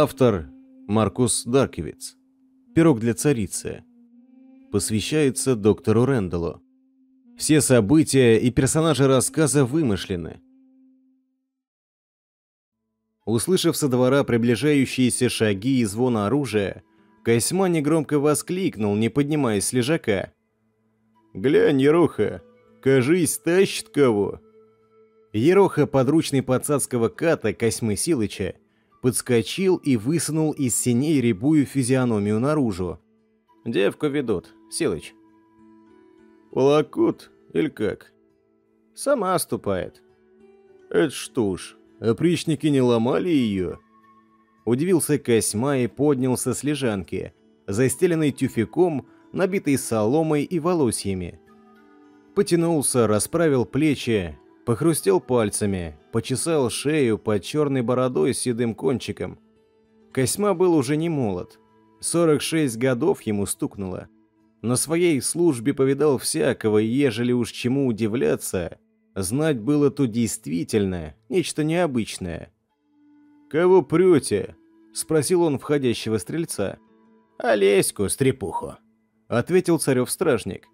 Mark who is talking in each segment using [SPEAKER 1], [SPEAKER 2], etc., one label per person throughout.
[SPEAKER 1] Автор Маркус Даркевиц. Пирог для царицы. Посвящается доктору Рэндаллу. Все события и персонажи рассказа вымышлены. Услышав со двора приближающиеся шаги и звон оружия, Косьма негромко воскликнул, не поднимаясь с лежака. «Глянь, Ероха, кажись, тащит кого!» Ероха, подручный подсадского ката Косьмы Силыча, подскочил и высунул из синей рябую физиономию наружу. «Девку ведут, Силыч». «Волокут или как?» «Сама ступает». «Это что ж, опричники не ломали ее?» Удивился Косьма и поднялся с лежанки, застеленной тюфяком, набитой соломой и волосьями. Потянулся, расправил плечи, похрустел пальцами, почесал шею под черной бородой с седым кончиком. Косьма был уже не молод. 46 годов ему стукнуло. На своей службе повидал всякого, ежели уж чему удивляться, знать было то действительно нечто необычное. «Кого прете?» — спросил он входящего стрельца. «Олеську, стрепуху», — ответил царев-стражник.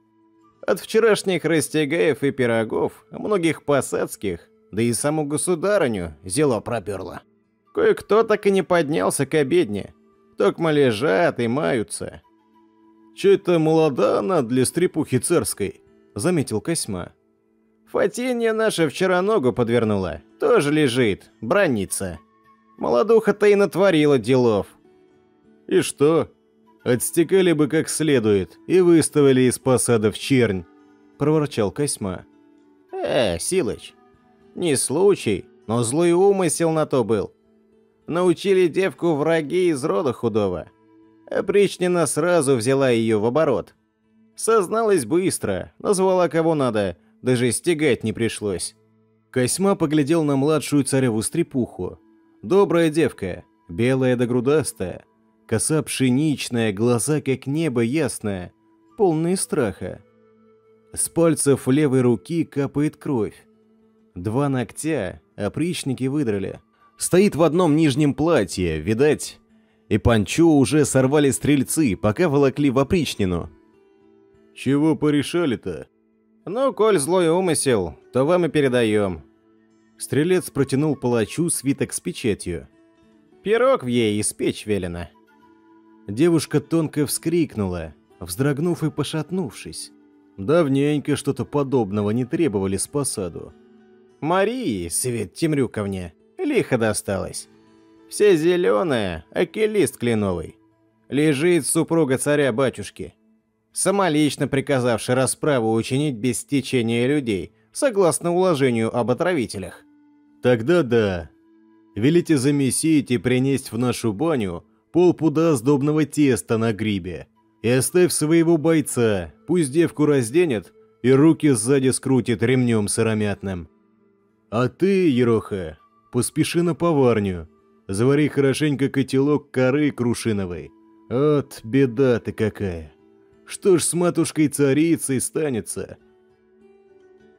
[SPEAKER 1] «От вчерашних растягаев и пирогов, многих посадских, да и саму государыню зело проперло. Кое-кто так и не поднялся к обедне, токмо лежат и маются». «Че это молода она для стрепухи царской?» — заметил Косьма. «Фатинья наша вчера ногу подвернула, тоже лежит, бронится». Молодуха-то и натворила делов. И что? Отстекали бы как следует и выставили из посада в чернь, проворчал Косьма. Э, Силыч, не случай, но злой умысел на то был. Научили девку враги из рода худого. Опричнина сразу взяла ее в оборот. Созналась быстро, назвала кого надо, даже стегать не пришлось. Косьма поглядел на младшую цареву стрепуху, Добрая девка, белая да грудастая, коса пшеничная, глаза как небо ясное, полные страха. С пальцев левой руки капает кровь. Два ногтя опричники выдрали. Стоит в одном нижнем платье, видать, и панчо уже сорвали стрельцы, пока волокли в опричнину. «Чего порешали-то?» «Ну, коль злой умысел, то вам и передаем. Стрелец протянул палачу свиток с печатью. «Пирог в ей испечь велено». Девушка тонко вскрикнула, вздрогнув и пошатнувшись. Давненько что-то подобного не требовали с посаду. «Марии, Свет Темрюковне, лихо досталось. Вся зеленая, аки лист кленовый. Лежит супруга царя-батюшки, самолично приказавший расправу учинить без течения людей, согласно уложению об отравителях. Тогда да. Велите замесить и принести в нашу баню полпуда сдобного теста на грибе. И оставь своего бойца, пусть девку разденет и руки сзади скрутит ремнем сыромятным. А ты, Ероха, поспеши на поварню. Завари хорошенько котелок коры крушиновой. От, беда ты какая. Что ж с матушкой-царицей станется?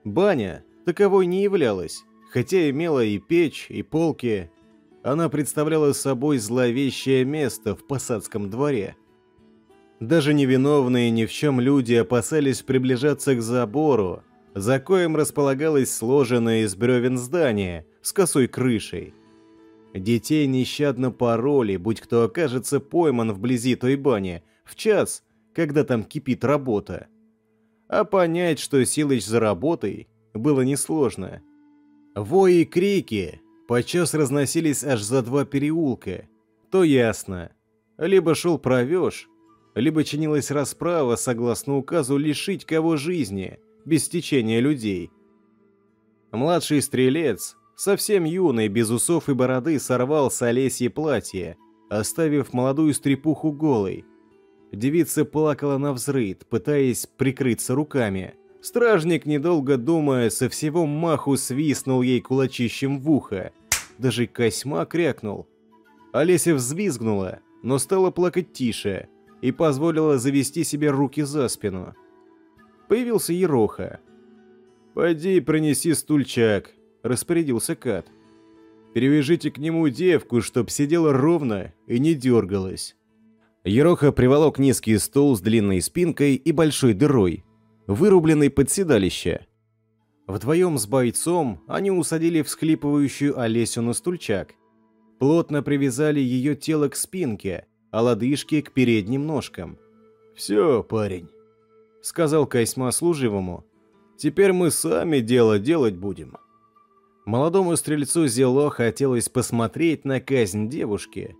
[SPEAKER 1] Баня таковой не являлась, хотя имела и печь, и полки. Она представляла собой зловещее место в посадском дворе. Даже невиновные ни в чем люди опасались приближаться к забору, за коем располагалось сложенное из бревен здание с косой крышей. Детей нещадно пороли, будь кто окажется пойман вблизи той бани, в час, когда там кипит работа. А понять, что Силыч за работой, было несложно. Вои и крики подчас разносились аж за два переулка. То ясно. Либо шел провеж, либо чинилась расправа согласно указу лишить кого жизни, без течения людей. Младший стрелец, совсем юный, без усов и бороды, сорвал с Олесьи платье, оставив молодую стрепуху голой – Девица плакала на взрыд, пытаясь прикрыться руками. Стражник, недолго думая, со всего маху свистнул ей кулачищем в ухо. Даже Косьма крякнул. Олеся взвизгнула, но стала плакать тише и позволила завести себе руки за спину. Появился Ероха. «Пойди принеси стульчак», — распорядился Кат. Перевяжите к нему девку, чтоб сидела ровно и не дергалась». Ероха приволок низкий стол с длинной спинкой и большой дырой, вырубленный под седалище. Вдвоем с бойцом они усадили всхлипывающую Олесю на стульчак. Плотно привязали ее тело к спинке, а лодыжки к передним ножкам. «Все, парень», — сказал Кайсма служивому. «Теперь мы сами дело делать будем». Молодому стрельцу Зело хотелось посмотреть на казнь девушки.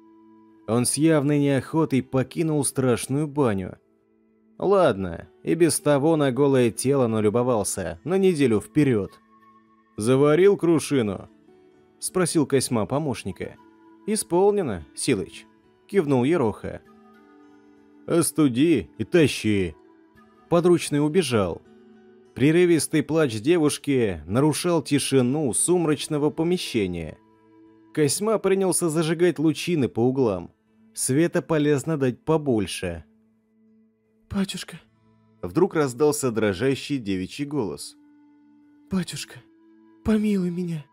[SPEAKER 1] Он с явной неохотой покинул страшную баню. Ладно, и без того на голое тело налюбовался на неделю вперед. «Заварил крушину?» – спросил Косьма помощника. «Исполнено, Силыч», – кивнул Ероха. «Остуди и тащи». Подручный убежал. Прерывистый плач девушки нарушал тишину сумрачного помещения. Косьма принялся зажигать лучины по углам. Света полезно дать побольше.
[SPEAKER 2] «Батюшка!»
[SPEAKER 1] Вдруг раздался дрожащий девичий голос.
[SPEAKER 2] «Батюшка, помилуй меня!»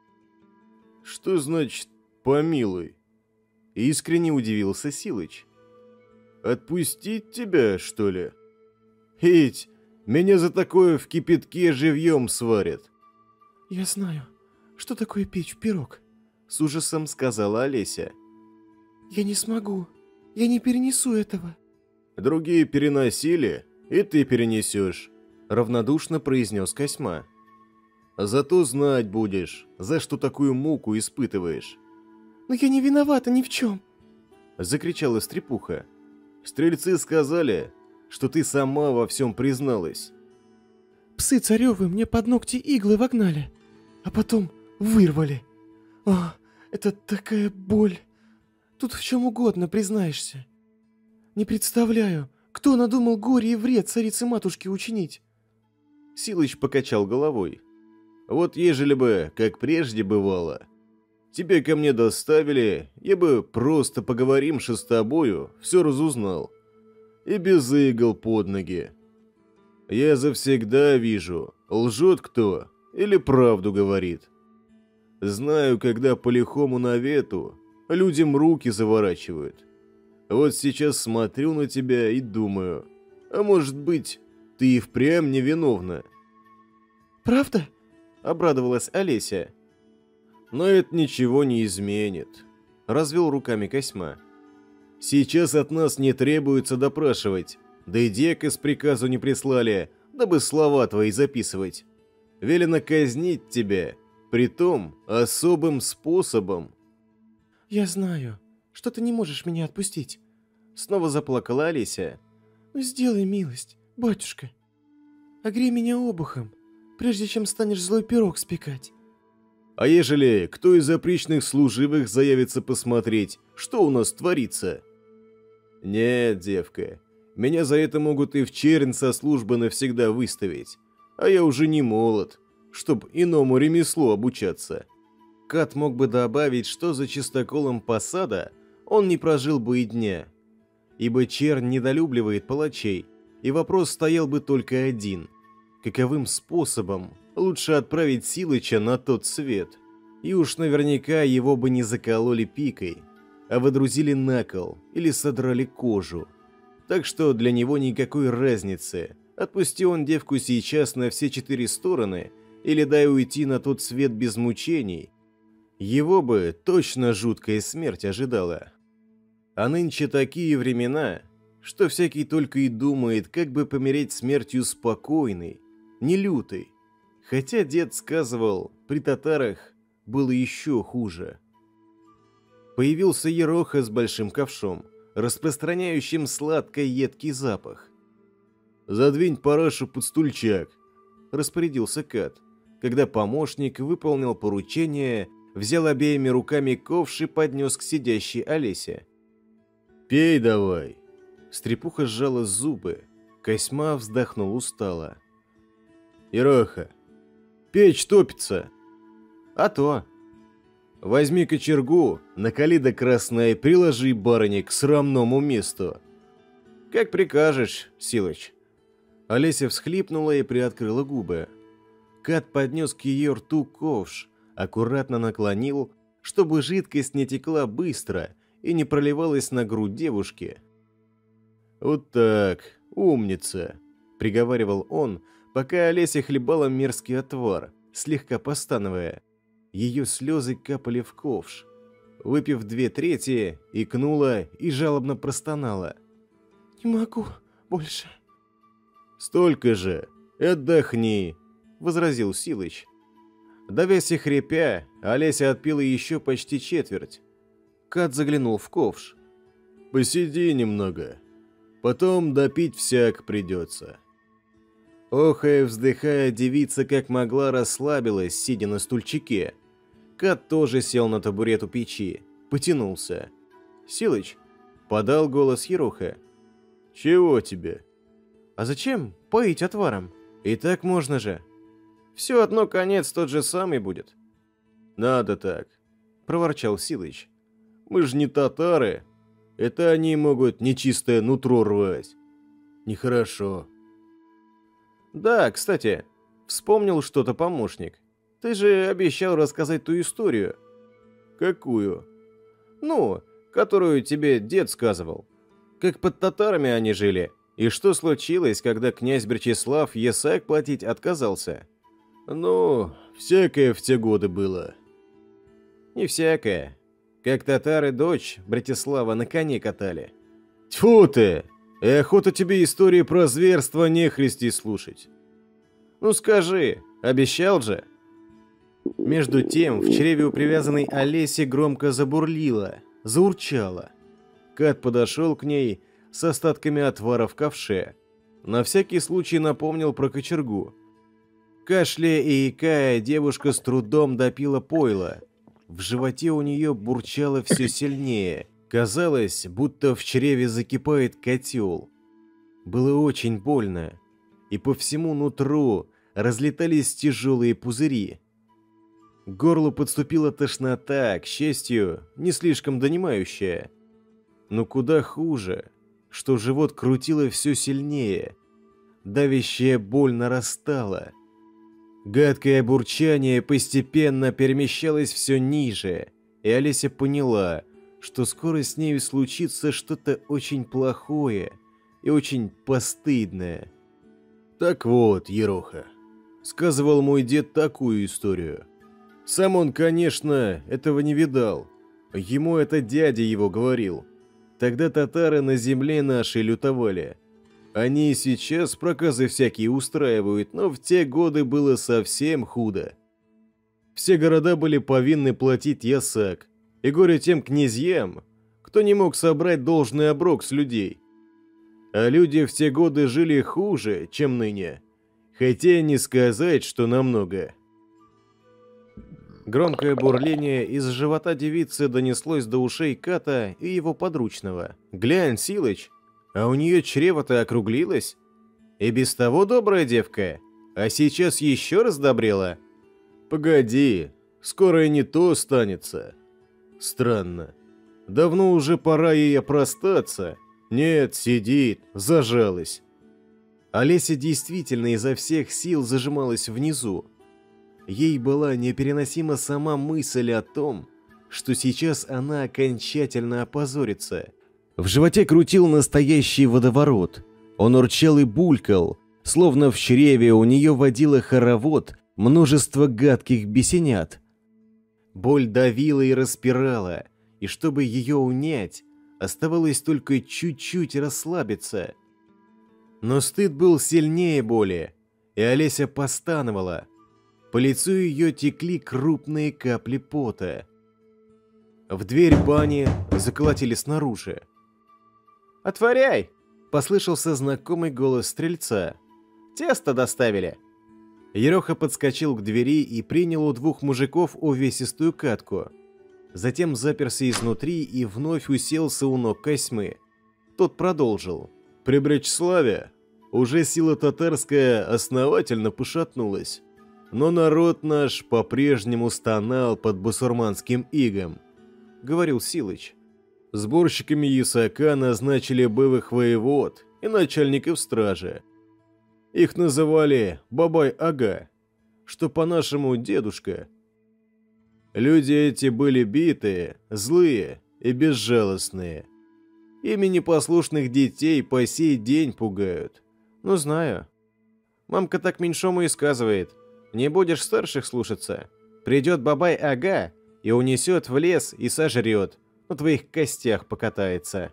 [SPEAKER 1] «Что значит «помилуй»?» Искренне удивился Силыч. «Отпустить тебя, что ли?» «Ведь меня за такое в кипятке живьем сварят».
[SPEAKER 2] «Я знаю, что такое печь пирог», —
[SPEAKER 1] с ужасом сказала Олеся.
[SPEAKER 2] «Я не смогу. Я не перенесу этого».
[SPEAKER 1] «Другие переносили, и ты перенесешь», — равнодушно произнес Косьма. «Зато знать будешь, за что такую муку испытываешь».
[SPEAKER 2] «Но я не виновата ни в чем», —
[SPEAKER 1] закричала Стрепуха. «Стрельцы сказали, что ты сама во всем призналась».
[SPEAKER 2] «Псы царевы мне под ногти иглы вогнали, а потом вырвали. О, это такая боль. Тут в чем угодно признаешься. Не представляю, кто надумал горе и вред царице-матушке учинить.
[SPEAKER 1] Силыч покачал головой. Вот ежели бы, как прежде бывало, тебя ко мне доставили, я бы просто поговоримши с тобою, все разузнал. И без игл под ноги. Я завсегда вижу, лжет кто или правду говорит. Знаю, когда по лихому навету людям руки заворачивают. Вот сейчас смотрю на тебя и думаю, а может быть, ты и впрямь невиновна.
[SPEAKER 2] «Правда?»
[SPEAKER 1] — обрадовалась Олеся. «Но это ничего не изменит», — развел руками Косьма. «Сейчас от нас не требуется допрашивать, да и дек из приказу не прислали, дабы слова твои записывать. Велено казнить тебя, притом особым способом».
[SPEAKER 2] «Я знаю, что ты не можешь меня отпустить.
[SPEAKER 1] Снова заплакала Алисия.
[SPEAKER 2] «Ну сделай милость, батюшка. Огрей меня обухом, прежде чем станешь злой пирог спекать».
[SPEAKER 1] «А ежели кто из запрещенных служивых заявится посмотреть, что у нас творится?» «Нет, девка, меня за это могут и в чернь со службы навсегда выставить, а я уже не молод, чтоб иному ремеслу обучаться». Кат мог бы добавить, что за чистоколом посада он не прожил бы и дня, ибо чернь недолюбливает палачей, и вопрос стоял бы только один. Каковым способом лучше отправить Силыча на тот свет? И уж наверняка его бы не закололи пикой, а водрузили на кол или содрали кожу. Так что для него никакой разницы, отпусти он девку сейчас на все четыре стороны или дай уйти на тот свет без мучений, его бы точно жуткая смерть ожидала. А нынче такие времена, что всякий только и думает, как бы помереть смертью спокойной, не лютой. Хотя дед сказывал, при татарах было еще хуже. Появился Ероха с большим ковшом, распространяющим сладко-едкий запах. «Задвинь парашу под стульчак», – распорядился Кат, когда помощник выполнил поручение, взял обеими руками ковш и поднес к сидящей Олесе. «Пей давай!» Стрепуха сжала зубы. Косьма вздохнул устало. «Ироха, печь топится!» «А то!» «Возьми кочергу, накали до красной, приложи барыне к срамному месту!» «Как прикажешь, Силыч!» Олеся всхлипнула и приоткрыла губы. Кат поднес к ее рту ковш, аккуратно наклонил, чтобы жидкость не текла быстро и не проливалась на грудь девушки. «Вот так, умница», — приговаривал он, пока Олеся хлебала мерзкий отвар, слегка постановая. Ее слезы капали в ковш. Выпив две трети, икнула и жалобно простонала.
[SPEAKER 2] «Не могу больше».
[SPEAKER 1] «Столько же! Отдохни!» — возразил Силыч. Давясь и хрипя, Олеся отпила еще почти четверть. Кат заглянул в ковш. «Посиди немного. Потом допить всяк придется». Охая, вздыхая, девица как могла расслабилась, сидя на стульчике. Кат тоже сел на табурет у печи, потянулся. «Силыч!» — подал голос Еруха. «Чего тебе?» «А зачем поить отваром? И так можно же. Все одно конец тот же самый будет». «Надо так», — проворчал Силыч. «Мы же не татары. Это они могут нечистое нутро рвать. Нехорошо». «Да, кстати, вспомнил что-то помощник. Ты же обещал рассказать ту историю». «Какую?» «Ну, которую тебе дед сказывал. Как под татарами они жили, и что случилось, когда князь Бречеслав Есак платить отказался?» «Ну, всякое в те годы было». «Не всякое. Как татары дочь Братислава на коне катали». «Тьфу ты! И охота тебе истории про зверство нехристи слушать. Ну скажи, обещал же?» Между тем, в чреве у привязанной Олеси громко забурлило, заурчало. Кат подошел к ней с остатками отвара в ковше. На всякий случай напомнил про кочергу. Кашляя и икая, девушка с трудом допила пойло. В животе у нее бурчало все сильнее. Казалось, будто в чреве закипает котел. Было очень больно, и по всему нутру разлетались тяжелые пузыри. К горлу подступила тошнота, к счастью, не слишком донимающая. Но куда хуже, что живот крутило все сильнее. Давящая боль нарастала. Гадкое бурчание постепенно перемещалось все ниже, и Олеся поняла, что скоро с нею случится что-то очень плохое и очень постыдное. «Так вот, Ероха», — сказывал мой дед такую историю. Сам он, конечно, этого не видал. Ему это дядя его говорил. Тогда татары на земле нашей лютовали. Они и сейчас проказы всякие устраивают, но в те годы было совсем худо. Все города были повинны платить ясак, и горе тем князьям, кто не мог собрать должный оброк с людей. А люди в те годы жили хуже, чем ныне, хотя не сказать, что намного. Громкое бурление из живота девицы донеслось до ушей Ката и его подручного. «Глянь, Силыч, а у нее чрево-то округлилось? И без того добрая девка, а сейчас еще раз добрела?» «Погоди, скоро и не то станется», Странно. Давно уже пора ей опростаться. Нет, сидит, зажалась. Олеся действительно изо всех сил зажималась внизу. Ей была непереносима сама мысль о том, что сейчас она окончательно опозорится. В животе крутил настоящий водоворот. Он урчал и булькал, словно в чреве у нее водило хоровод множество гадких бесенят. Боль давила и распирала, и чтобы ее унять, оставалось только чуть-чуть расслабиться. Но стыд был сильнее боли, и Олеся постановала. По лицу ее текли крупные капли пота. В дверь бани заколотили снаружи. «Отворяй!» – послышался знакомый голос стрельца. «Тесто доставили!» Ероха подскочил к двери и принял у двух мужиков увесистую катку. Затем заперся изнутри и вновь уселся у ног Косьмы. Тот продолжил. «При Бречславе уже сила татарская основательно пошатнулась. Но народ наш по-прежнему стонал под басурманским игом», — говорил Силыч. Сборщиками ясака назначили бывых воевод и начальников стражи, их называли Бабай-ага, что по-нашему дедушка. Люди эти были битые, злые и безжалостные. Ими непослушных детей по сей день пугают.
[SPEAKER 2] Ну, знаю. Мамка так меньшому и сказывает. Не будешь старших слушаться. Придет бабай-ага и унесет в лес и сожрет. На твоих костях покатается.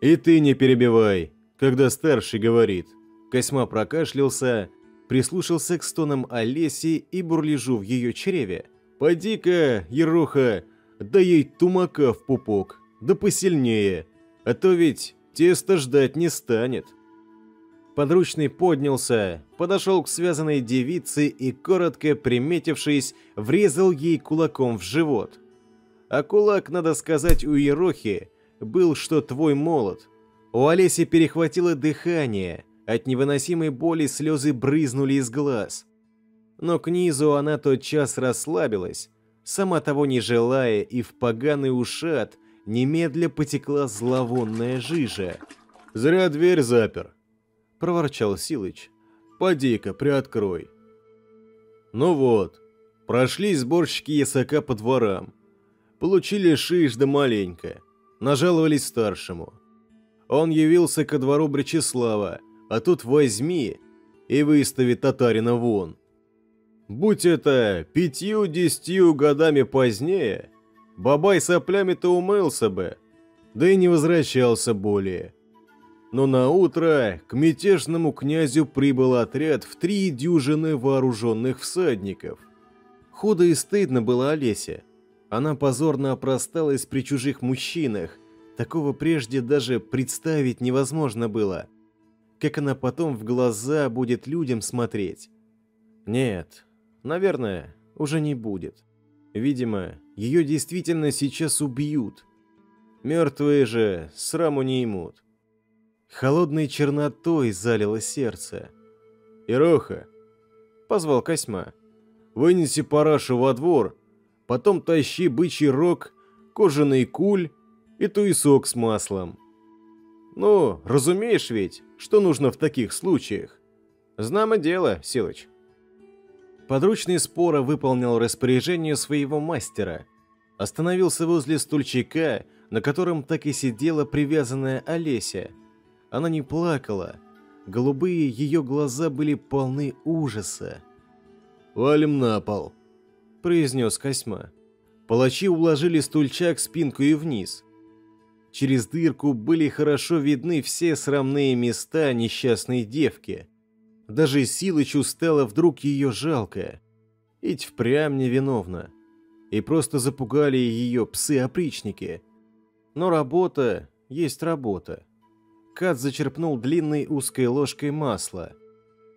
[SPEAKER 1] И ты не перебивай, когда старший говорит. Косьма прокашлялся, прислушался к стонам Олеси и бурлежу в ее чреве. «Поди-ка, Ероха, да ей тумака в пупок, да посильнее, а то ведь тесто ждать не станет».
[SPEAKER 2] Подручный поднялся, подошел к связанной девице и, коротко приметившись, врезал ей кулаком в живот. А кулак, надо сказать, у Ерохи был что твой молот. У Олеси перехватило дыхание, от невыносимой боли слезы брызнули из глаз. Но к низу она тотчас расслабилась, сама того не желая, и в поганый ушат немедля потекла зловонная жижа.
[SPEAKER 1] «Зря дверь запер», — проворчал Силыч. «Поди-ка, приоткрой». Ну вот, прошли сборщики ясака по дворам. Получили шиш да маленько. Нажаловались старшему. Он явился ко двору Бречеслава, а тут возьми и выстави татарина вон. Будь это пятью-десятью годами позднее, бабай соплями-то умылся бы, да и не возвращался более. Но на утро к мятежному князю прибыл отряд в три дюжины вооруженных всадников.
[SPEAKER 2] Худо и стыдно было Олесе. Она позорно опросталась при чужих мужчинах. Такого прежде даже представить невозможно было как она потом в глаза будет людям смотреть. Нет, наверное, уже не будет. Видимо, ее действительно сейчас убьют. Мертвые же сраму не имут. Холодной чернотой залило сердце.
[SPEAKER 1] «Ироха!» — позвал Косьма. «Вынеси парашу во двор, потом тащи бычий рог, кожаный куль и туесок с маслом. Ну, разумеешь ведь, что нужно в таких случаях?
[SPEAKER 2] Знамо дело, Силыч. Подручный спора выполнил распоряжение своего мастера. Остановился возле стульчика, на котором так и сидела привязанная Олеся. Она не плакала. Голубые ее глаза были полны ужаса.
[SPEAKER 1] «Валим на пол», —
[SPEAKER 2] произнес Косьма. Палачи уложили стульчак спинку и вниз. Через дырку были хорошо видны все срамные места несчастной девки. Даже Силычу стало вдруг ее жалко. Ведь впрямь невиновна. И просто запугали ее псы-опричники. Но работа есть работа. Кат зачерпнул длинной узкой ложкой масла.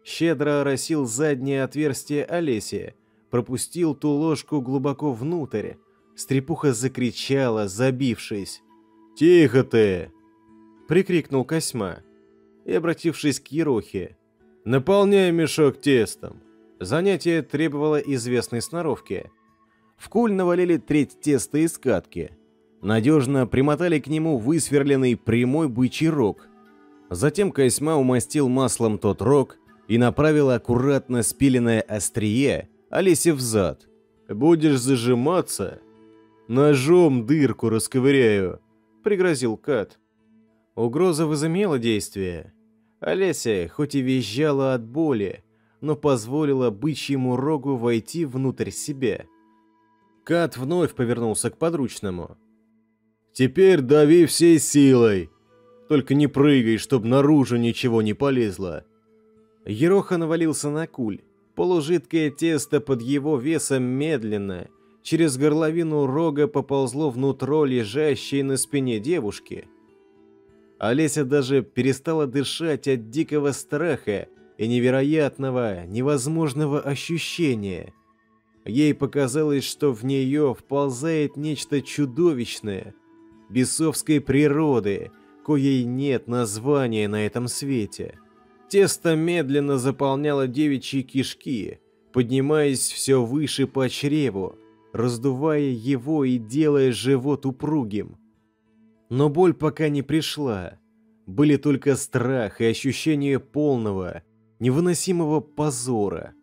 [SPEAKER 2] Щедро оросил заднее отверстие Олеси, пропустил ту ложку глубоко внутрь. Стрепуха закричала, забившись.
[SPEAKER 1] «Тихо ты!»
[SPEAKER 2] — прикрикнул Косьма. И, обратившись к Ерохе,
[SPEAKER 1] «Наполняй мешок тестом!»
[SPEAKER 2] Занятие требовало известной сноровки. В куль навалили треть теста из катки. Надежно примотали к нему высверленный прямой бычий рог. Затем Косьма умастил маслом тот рог и направил аккуратно спиленное острие Олесе в зад.
[SPEAKER 1] «Будешь зажиматься? Ножом дырку расковыряю!»
[SPEAKER 2] — пригрозил Кат. Угроза возымела действие. Олеся, хоть и визжала от боли, но позволила бычьему рогу войти внутрь себя. Кат вновь повернулся к подручному.
[SPEAKER 1] «Теперь дави всей силой! Только не прыгай, чтоб наружу ничего не полезло!»
[SPEAKER 2] Ероха навалился на куль. Полужидкое тесто под его весом медленно — через горловину рога поползло внутрь лежащей на спине девушки. Олеся даже перестала дышать от дикого страха и невероятного, невозможного ощущения. Ей показалось, что в нее вползает нечто чудовищное, бесовской природы, коей нет названия на этом свете. Тесто медленно заполняло девичьи кишки, поднимаясь все выше по чреву, раздувая его и делая живот упругим. Но боль пока не пришла. Были только страх и ощущение полного, невыносимого позора.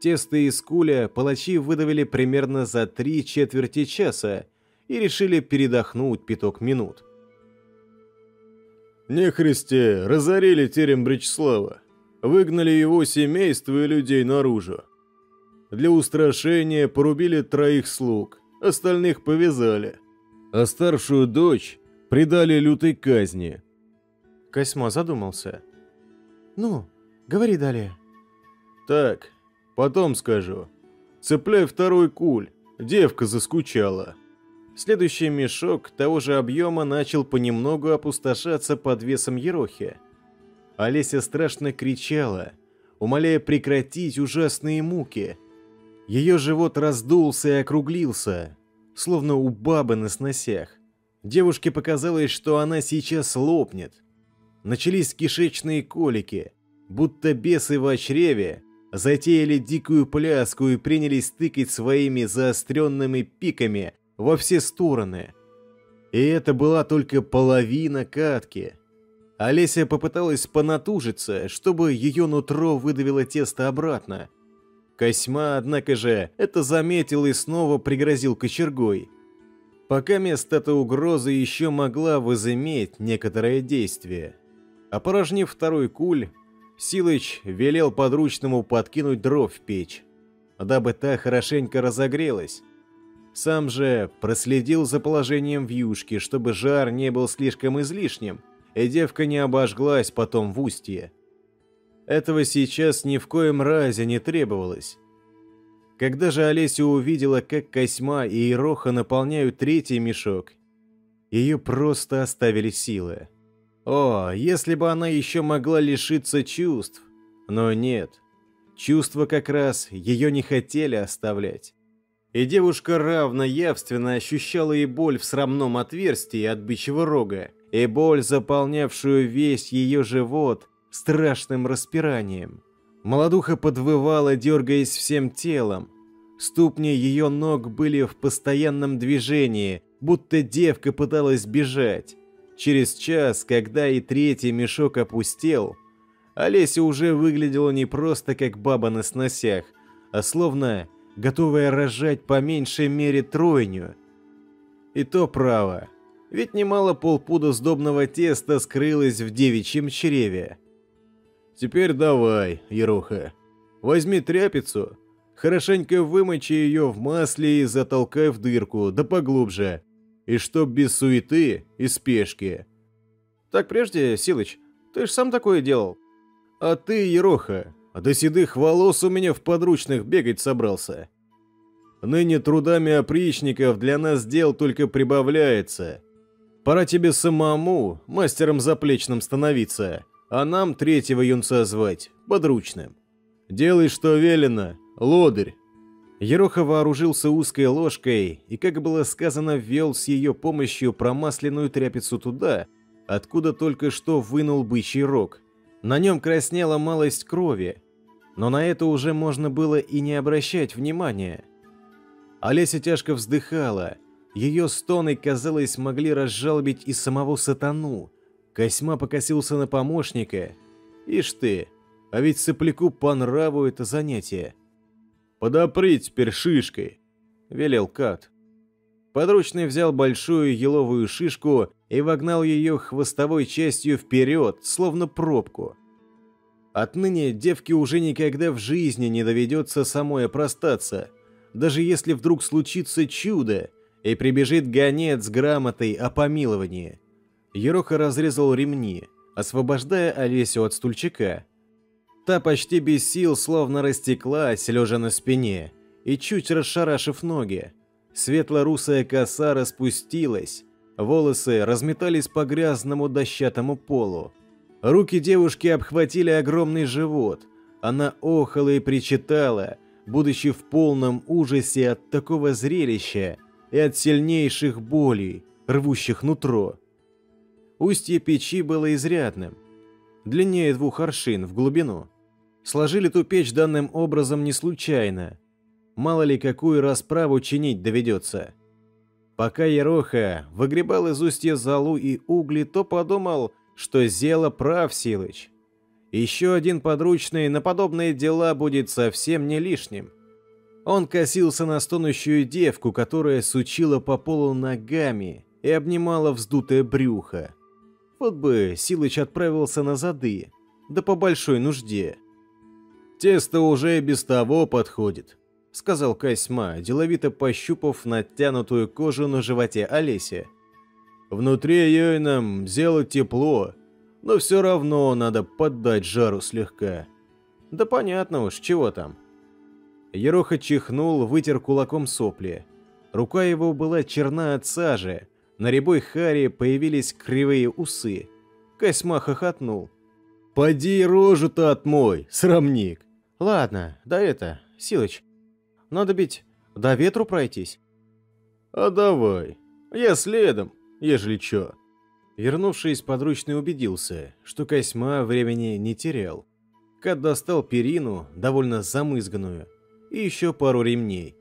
[SPEAKER 1] Тесто из куля палачи выдавили примерно за три четверти часа и решили передохнуть пяток минут.
[SPEAKER 3] Нехристе разорили терем Бричслава, выгнали его семейство и людей наружу. Для устрашения порубили троих слуг, остальных повязали, а старшую дочь предали лютой казни.
[SPEAKER 2] Косьма задумался. «Ну, говори далее».
[SPEAKER 3] «Так, потом скажу. Цепляй второй куль, девка заскучала».
[SPEAKER 1] Следующий мешок того же объема начал понемногу опустошаться под весом Ерохи. Олеся страшно кричала, умоляя прекратить ужасные муки. Ее живот раздулся и округлился, словно у бабы на сносях. Девушке показалось, что она сейчас лопнет. Начались кишечные колики, будто бесы в чреве затеяли дикую пляску и принялись тыкать своими заостренными пиками во все стороны. И это была только половина катки. Олеся попыталась понатужиться, чтобы ее нутро выдавило тесто обратно. Косьма, однако же, это заметил и снова пригрозил кочергой. Пока место эта угроза еще могла возыметь некоторое действие. Опорожнив второй куль, Силыч велел подручному подкинуть дров в печь, дабы та хорошенько разогрелась. Сам же проследил за положением вьюшки, чтобы жар не был слишком излишним, и девка не обожглась потом в устье. Этого сейчас ни в коем разе не требовалось. Когда же Олеся увидела, как Косьма и Ироха наполняют третий мешок, ее просто оставили силы. О, если бы она еще могла лишиться чувств. Но нет. Чувства как раз ее не хотели оставлять. И девушка равно явственно ощущала и боль в срамном отверстии от бычьего рога, и боль, заполнявшую весь ее живот страшным распиранием. Молодуха подвывала, дергаясь всем телом. Ступни ее ног были в постоянном движении, будто девка пыталась бежать. Через час, когда и третий мешок опустел, Олеся уже выглядела не просто как баба на сносях, а словно готовая рожать по меньшей мере тройню. И то право, ведь немало полпуда сдобного теста скрылось в девичьем чреве.
[SPEAKER 3] Теперь давай, Еруха, возьми тряпицу, хорошенько вымочи ее в масле и затолкай в дырку, да поглубже, и чтоб без суеты и спешки.
[SPEAKER 2] Так прежде, Силыч, ты ж сам такое делал.
[SPEAKER 3] А ты, Ероха, а до седых волос у меня в подручных бегать собрался. Ныне трудами опричников для нас дел только прибавляется. Пора тебе самому мастером заплечным становиться, а нам третьего юнца звать, подручным. Делай, что велено, лодырь.
[SPEAKER 1] Ероха вооружился узкой ложкой и, как было сказано, ввел с ее помощью промасленную тряпицу туда, откуда только что вынул бычий рог – на нем краснела малость крови, но на это уже можно было и не обращать внимания. Олеся тяжко вздыхала, ее стоны, казалось, могли разжалобить и самого сатану. Косьма покосился на помощника. Ишь ты, а ведь сопляку по нраву это занятие.
[SPEAKER 3] «Подопри теперь шишкой», —
[SPEAKER 1] велел Кат. Подручный взял большую еловую шишку и вогнал ее хвостовой частью вперед, словно пробку. Отныне девке уже никогда в жизни не доведется самой опростаться, даже если вдруг случится чудо, и прибежит гонец с грамотой о помиловании. Ероха разрезал ремни, освобождая Олесю от стульчика. Та почти без сил словно растеклась, лежа на спине, и чуть расшарашив ноги. Светло-русая коса распустилась, волосы разметались по грязному дощатому полу. Руки девушки обхватили огромный живот. Она охала и причитала, будучи в полном ужасе от такого зрелища и от сильнейших болей, рвущих нутро. Устье печи было изрядным, длиннее двух аршин в глубину. Сложили ту печь данным образом не случайно – Мало ли какую расправу чинить доведется. Пока Ероха выгребал из устья золу и угли, то подумал, что Зела прав Силыч. Еще один подручный на подобные дела будет совсем не лишним. Он косился на стонущую девку, которая сучила по полу ногами и обнимала вздутое брюхо. Вот бы Силыч отправился на зады, да по большой нужде. «Тесто уже и без того подходит», — сказал Косьма, деловито пощупав натянутую кожу на животе Олеси. «Внутри ей нам сделать тепло, но все равно надо поддать жару слегка». «Да понятно уж, чего там». Ероха чихнул, вытер кулаком сопли. Рука его была черна от сажи, на рябой харе появились кривые усы. Косьма хохотнул. «Поди рожу-то отмой, срамник!»
[SPEAKER 2] «Ладно, да это, Силыч, надо бить до ветру пройтись».
[SPEAKER 3] «А давай, я следом, ежели чё».
[SPEAKER 1] Вернувшись, подручный убедился, что Косьма времени не терял. Кат достал перину, довольно замызганную, и еще пару ремней.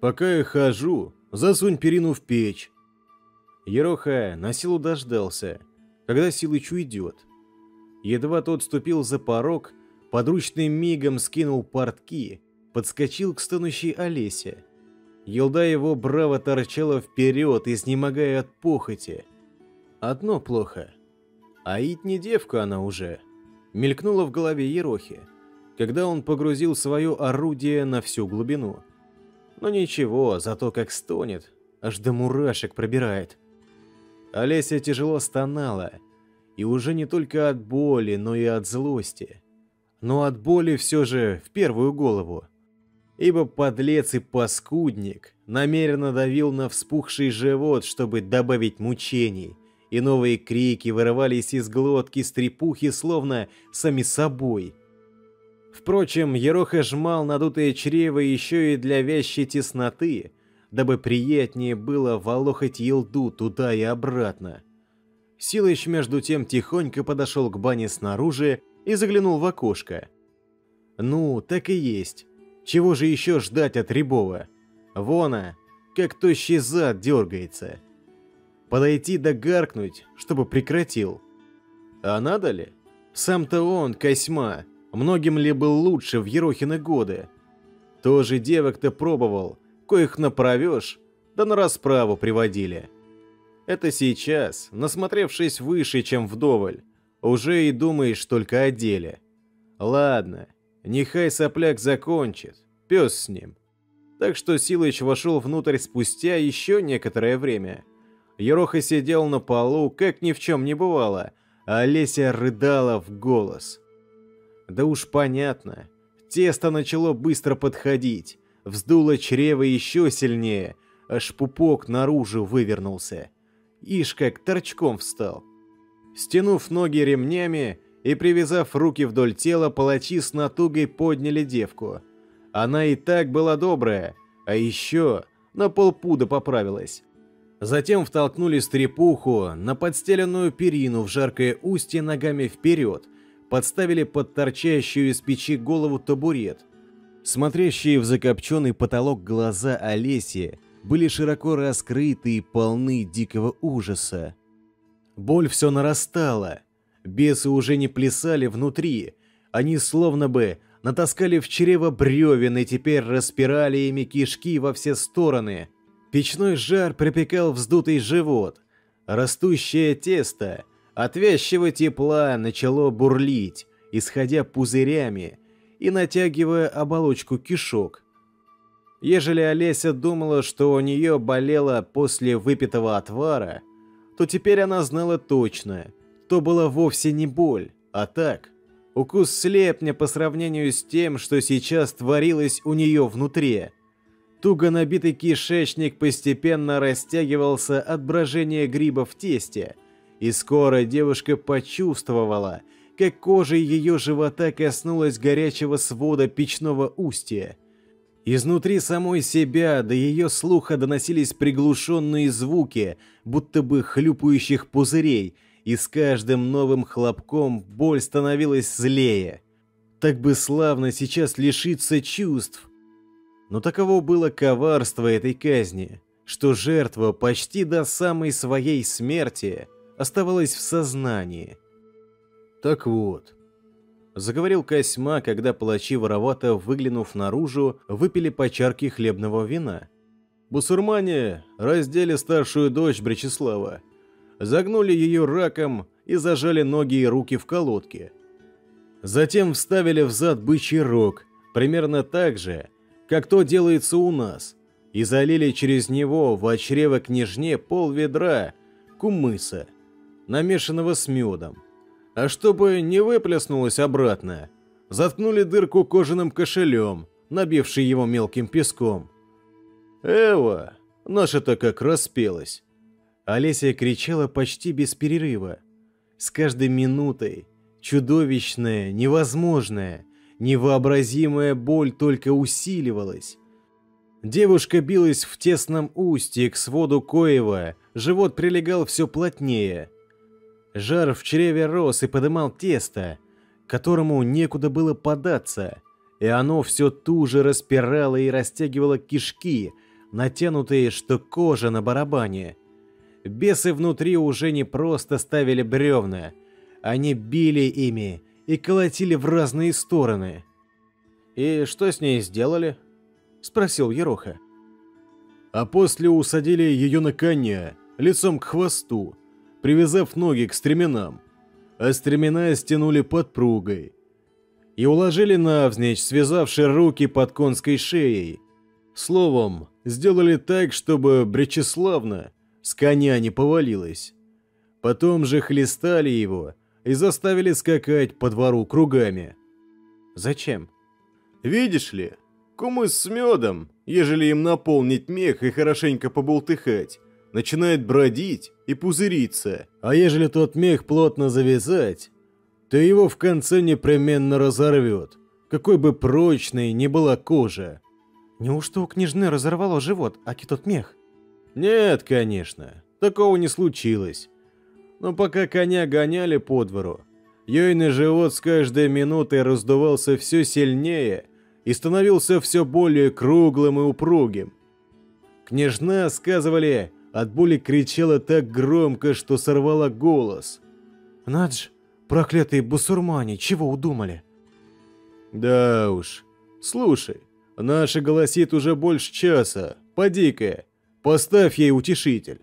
[SPEAKER 3] «Пока я хожу, засунь перину в печь».
[SPEAKER 1] Ероха на силу дождался, когда Силыч уйдет. Едва тот ступил за порог, подручный мигом скинул портки, подскочил к стонущей Олесе. Елда его браво торчала вперед, изнемогая от похоти. Одно плохо. Аид не девка она уже. Мелькнула в голове Ерохи, когда он погрузил свое орудие на всю глубину. Но ничего, зато как стонет, аж до мурашек пробирает. Олеся тяжело стонала, и уже не только от боли, но и от злости. Но от боли все же в первую голову ибо подлец и паскудник намеренно давил на вспухший живот, чтобы добавить мучений, и новые крики вырывались из глотки стрепухи, словно сами собой. Впрочем, Ероха жмал надутое чрево еще и для вящей тесноты, дабы приятнее было волохать елду туда и обратно. Силыч между тем тихонько подошел к бане снаружи и заглянул в окошко. Ну, так и есть. Чего же еще ждать от Рябова? Вона, как тощий зад дергается. Подойти да гаркнуть, чтобы прекратил. А надо ли? Сам-то он, Косьма, многим ли был лучше в Ерохины годы? Тоже девок-то пробовал, коих направешь, да на расправу приводили. Это сейчас, насмотревшись выше, чем вдоволь, уже и думаешь только о деле. Ладно, Нехай сопляк закончит, пес с ним. Так что Силыч вошел внутрь спустя еще некоторое время. Ероха сидел на полу, как ни в чем не бывало, а Олеся рыдала в голос. Да уж понятно, тесто начало быстро подходить, вздуло чрево еще сильнее, аж пупок наружу вывернулся. Ишь как торчком встал. Стянув ноги ремнями, и, привязав руки вдоль тела, палачи с натугой подняли девку. Она и так была добрая, а еще на полпуда поправилась. Затем втолкнули стрепуху на подстеленную перину в жаркое устье ногами вперед, подставили под торчащую из печи голову табурет. Смотрящие в закопченный потолок глаза Олеси были широко раскрыты и полны дикого ужаса. Боль все нарастала, Бесы уже не плясали внутри, они словно бы натаскали в чрево бревен и теперь распирали ими кишки во все стороны. Печной жар припекал вздутый живот. Растущее тесто от вязчего тепла начало бурлить, исходя пузырями и натягивая оболочку кишок. Ежели Олеся думала, что у нее болело после выпитого отвара, то теперь она знала точно – то была вовсе не боль, а так, укус слепня по сравнению с тем, что сейчас творилось у нее внутри. Туго набитый кишечник постепенно растягивался от брожения гриба в тесте, и скоро девушка почувствовала, как кожа ее живота коснулась горячего свода печного устья. Изнутри самой себя до ее слуха доносились приглушенные звуки, будто бы хлюпающих пузырей – и с каждым новым хлопком боль становилась злее. Так бы славно сейчас лишиться чувств. Но таково было коварство этой казни, что жертва почти до самой своей смерти оставалась в сознании.
[SPEAKER 3] Так вот,
[SPEAKER 1] Заговорил Косьма, когда палачи воровато, выглянув наружу, выпили по чарке хлебного вина. Бусурмане раздели старшую дочь Бречеслава, загнули ее раком и зажали ноги и руки в колодке. Затем вставили в зад бычий рог, примерно так же, как то делается у нас, и залили через него в чрево княжне пол ведра кумыса, намешанного с медом. А чтобы не выплеснулось обратно, заткнули дырку кожаным кошелем, набивший его мелким песком. «Эва, наша-то как распелась!» Олеся кричала почти без перерыва. С каждой минутой чудовищная, невозможная, невообразимая боль только усиливалась. Девушка билась в тесном устье к своду Коева, живот прилегал все плотнее. Жар в чреве рос и подымал тесто, которому некуда было податься, и оно все туже распирало и растягивало кишки, натянутые, что кожа на барабане. Бесы внутри уже не просто ставили бревна, они били ими и колотили в разные стороны. «И что с ней сделали?» – спросил Ероха.
[SPEAKER 3] А после усадили ее на коня, лицом к хвосту, привязав ноги к стременам, а стремена стянули подпругой и уложили навзничь, связавши руки под конской шеей. Словом, сделали так, чтобы Бречеславна с коня не повалилась. Потом же хлестали его и заставили скакать по двору кругами.
[SPEAKER 1] Зачем?
[SPEAKER 3] Видишь ли, кумыс с медом, ежели им наполнить мех и хорошенько поболтыхать, начинает бродить и пузыриться. А ежели тот мех плотно завязать, то его в конце непременно разорвет, какой бы прочной ни была кожа.
[SPEAKER 1] Неужто у княжны разорвало живот, аки тот мех?
[SPEAKER 3] Нет, конечно, такого не случилось. Но пока коня гоняли по двору, ейный живот с каждой минутой раздувался все сильнее и становился все более круглым и упругим. Княжна, сказывали, от боли кричала так громко, что сорвала голос.
[SPEAKER 1] «Надж, проклятые бусурмане, чего удумали?»
[SPEAKER 3] «Да уж. Слушай, наша голосит уже больше часа. Поди-ка, поставь ей утешитель».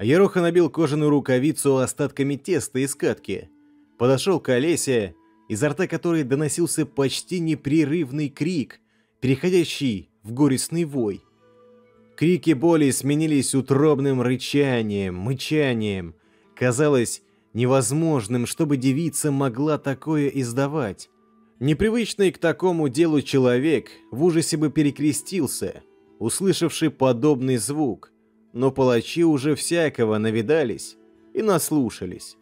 [SPEAKER 1] Ероха набил кожаную рукавицу остатками теста из катки. Подошел к Олесе, изо рта которой доносился почти непрерывный крик, переходящий в горестный вой. Крики боли сменились утробным рычанием, мычанием. Казалось невозможным, чтобы девица могла такое издавать. Непривычный к такому делу человек в ужасе бы перекрестился, услышавший подобный звук, но палачи уже всякого навидались и наслушались.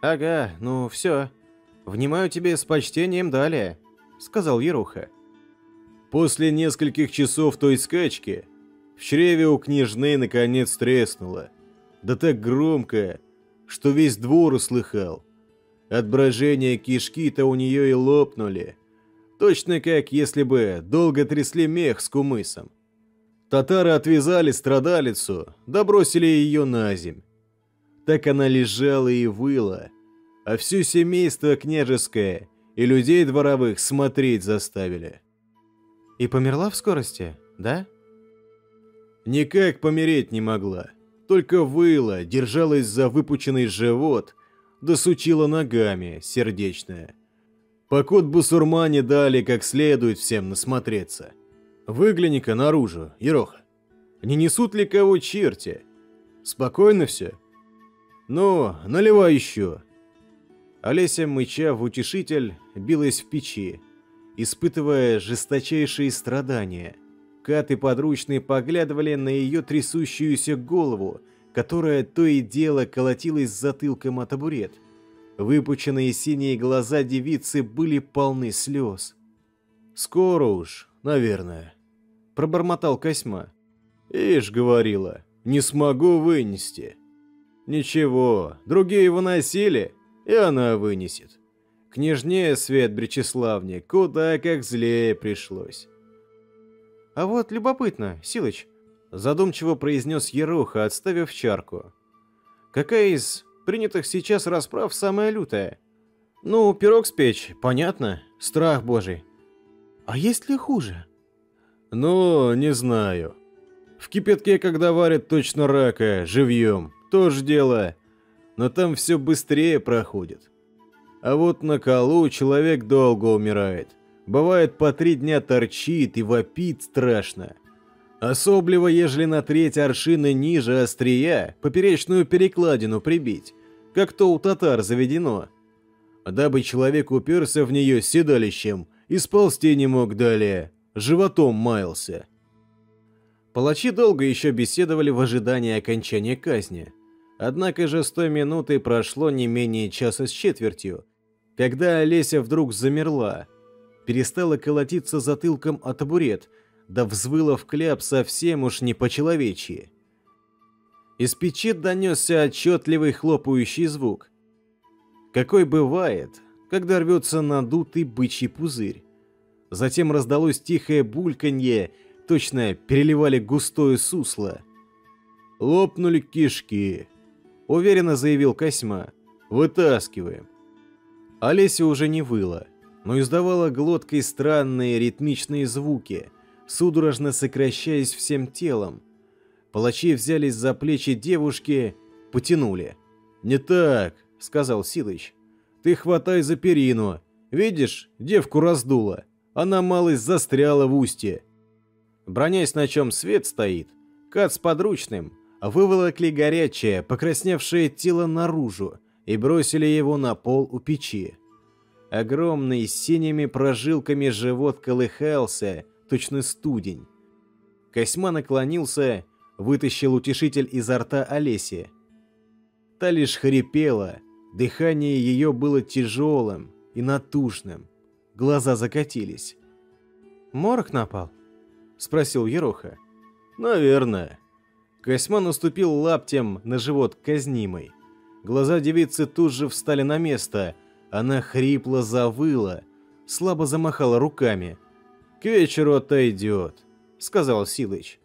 [SPEAKER 1] «Ага, ну все. Внимаю тебе с почтением далее», — сказал Еруха.
[SPEAKER 3] После нескольких часов той скачки в чреве у княжны наконец треснуло. Да так громко, что весь двор услыхал. От брожения кишки-то у нее и лопнули. Точно как если бы долго трясли мех с кумысом. Татары отвязали страдалицу, добросили ее на земь. Так она лежала и выла, а все семейство княжеское и людей дворовых смотреть заставили.
[SPEAKER 1] И померла в скорости, да?
[SPEAKER 3] Никак помереть не могла. Только выла, держалась за выпученный живот, да сучила ногами, сердечная. Покот бусурмане дали как следует всем насмотреться. Выгляни-ка наружу, Ероха. Не несут ли кого черти? Спокойно все? Ну, наливай еще.
[SPEAKER 1] Олеся, мыча в утешитель, билась в печи, испытывая жесточайшие страдания – Кат и подручные поглядывали на ее трясущуюся голову, которая то и дело колотилась затылком о табурет. Выпученные синие глаза девицы были полны слез.
[SPEAKER 3] «Скоро уж, наверное», — пробормотал Косьма. «Ишь, говорила, не смогу вынести». «Ничего, другие выносили, и она вынесет. Княжне Свет Бречеславне куда как злее пришлось».
[SPEAKER 1] «А вот любопытно, Силыч», — задумчиво произнес Еруха, отставив чарку. «Какая из принятых сейчас расправ самая лютая? Ну, пирог спечь, понятно, страх божий.
[SPEAKER 2] А есть ли хуже?
[SPEAKER 3] Ну, не знаю. В кипятке, когда варят точно рака, живьем, тоже дело. Но там все быстрее проходит. А вот на колу человек долго умирает. Бывает по три дня торчит и вопит страшно. Особливо, ежели на треть аршины ниже острия поперечную перекладину прибить, как то у татар заведено. Дабы человек уперся в нее седалищем и сползти не мог далее, животом маялся.
[SPEAKER 1] Палачи долго еще беседовали в ожидании окончания казни. Однако же с той минуты прошло не менее часа с четвертью, когда Олеся вдруг замерла, перестала колотиться затылком о табурет – да взвыла в кляп совсем уж не по-человечьи. Из печи донесся отчетливый хлопающий звук. Какой бывает, когда рвется надутый бычий пузырь. Затем раздалось тихое бульканье, точно переливали густое сусло. «Лопнули кишки», — уверенно заявил Косьма. «Вытаскиваем». Олеся уже не выла, но издавала глоткой странные ритмичные звуки — судорожно сокращаясь всем телом. Палачи взялись за плечи девушки, потянули.
[SPEAKER 3] «Не так», — сказал Силыч. «Ты хватай за перину. Видишь, девку раздуло. Она малость застряла в устье».
[SPEAKER 1] Бронясь, на чем свет стоит, Кат с подручным выволокли горячее, покрасневшее тело наружу и бросили его на пол у печи. Огромный с синими прожилками живот колыхался, точно студень. Косьма наклонился, вытащил утешитель изо рта Олеси. Та лишь хрипела, дыхание ее было тяжелым и натужным. Глаза закатились.
[SPEAKER 2] «Морок напал?» — спросил Ероха.
[SPEAKER 1] «Наверное». Косьма наступил лаптем на живот казнимой. Глаза девицы тут же встали на место. Она хрипло завыла, слабо замахала руками. «К вечеру отойдет», — сказал Силыч.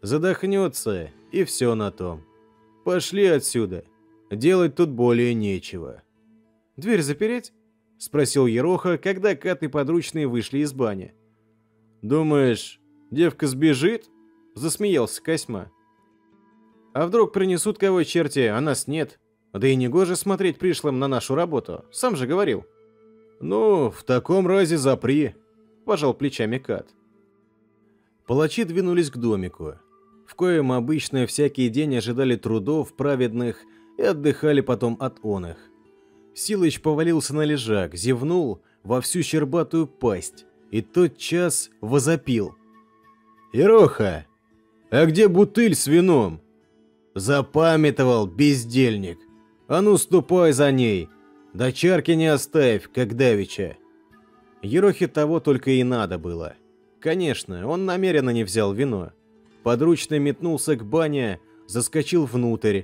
[SPEAKER 1] «Задохнется, и все на том. Пошли отсюда. Делать тут более нечего».
[SPEAKER 2] «Дверь запереть?» — спросил Ероха, когда Кат и подручные вышли из бани.
[SPEAKER 1] «Думаешь, девка сбежит?» — засмеялся Косьма.
[SPEAKER 2] «А вдруг принесут кого черти, а нас нет? Да и не гоже смотреть пришлым на нашу работу, сам же говорил».
[SPEAKER 1] «Ну, в таком разе запри», пожал плечами Кат. Палачи двинулись к домику, в коем обычно всякий день ожидали трудов праведных и отдыхали потом от оных. Силыч повалился на лежак, зевнул во всю щербатую пасть и тот час возопил. «Ироха, а где бутыль с вином?» «Запамятовал, бездельник! А ну, ступай за ней! До чарки не оставь, как давеча!» Ерохе того только и надо было. Конечно, он намеренно не взял вино. Подручно метнулся к бане, заскочил внутрь,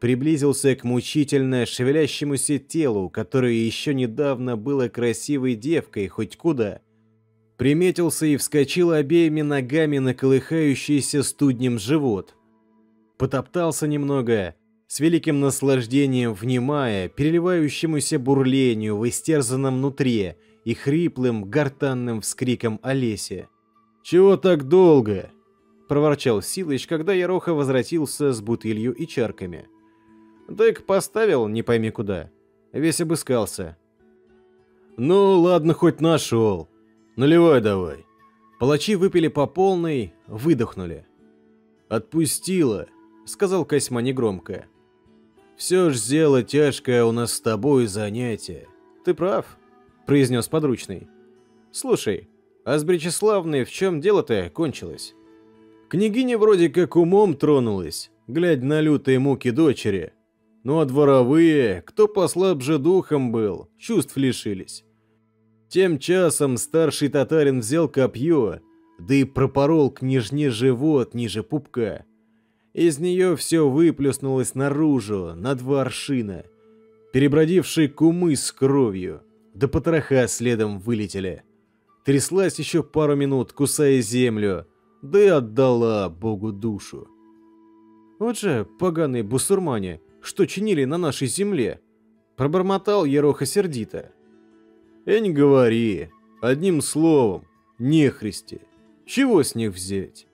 [SPEAKER 1] приблизился к мучительно шевелящемуся телу, которое еще недавно было красивой девкой хоть куда. Приметился и вскочил обеими ногами на колыхающийся студнем живот. Потоптался немного, с великим наслаждением внимая переливающемуся бурлению в истерзанном нутре и хриплым, гортанным вскриком Олеси. «Чего так долго?» – проворчал Силыч, когда Яроха возвратился с бутылью и чарками. Дэк поставил, не пойми куда. Весь обыскался.
[SPEAKER 3] «Ну, ладно, хоть нашел. Наливай давай».
[SPEAKER 1] Палачи выпили по полной, выдохнули.
[SPEAKER 3] «Отпустила», — сказал Косьма негромко. «Все ж дело тяжкое у нас с тобой занятие».
[SPEAKER 1] «Ты прав», — произнес подручный. «Слушай, а с Бречеславной в чем дело-то кончилось?»
[SPEAKER 3] Княгиня вроде как умом тронулась, глядя на лютые муки дочери. Ну а дворовые, кто послабже духом был, чувств лишились. Тем часом старший татарин взял копье, да и пропорол княжне живот ниже пупка. Из нее все выплюснулось наружу, на два аршина, перебродивший кумы с кровью да потроха следом вылетели. Тряслась еще пару минут, кусая землю, да и отдала Богу душу.
[SPEAKER 1] Вот же поганые бусурмане, что чинили на нашей земле, Пробормотал Ероха сердито.
[SPEAKER 3] «И не говори. Одним словом, нехристи. Чего с них взять?»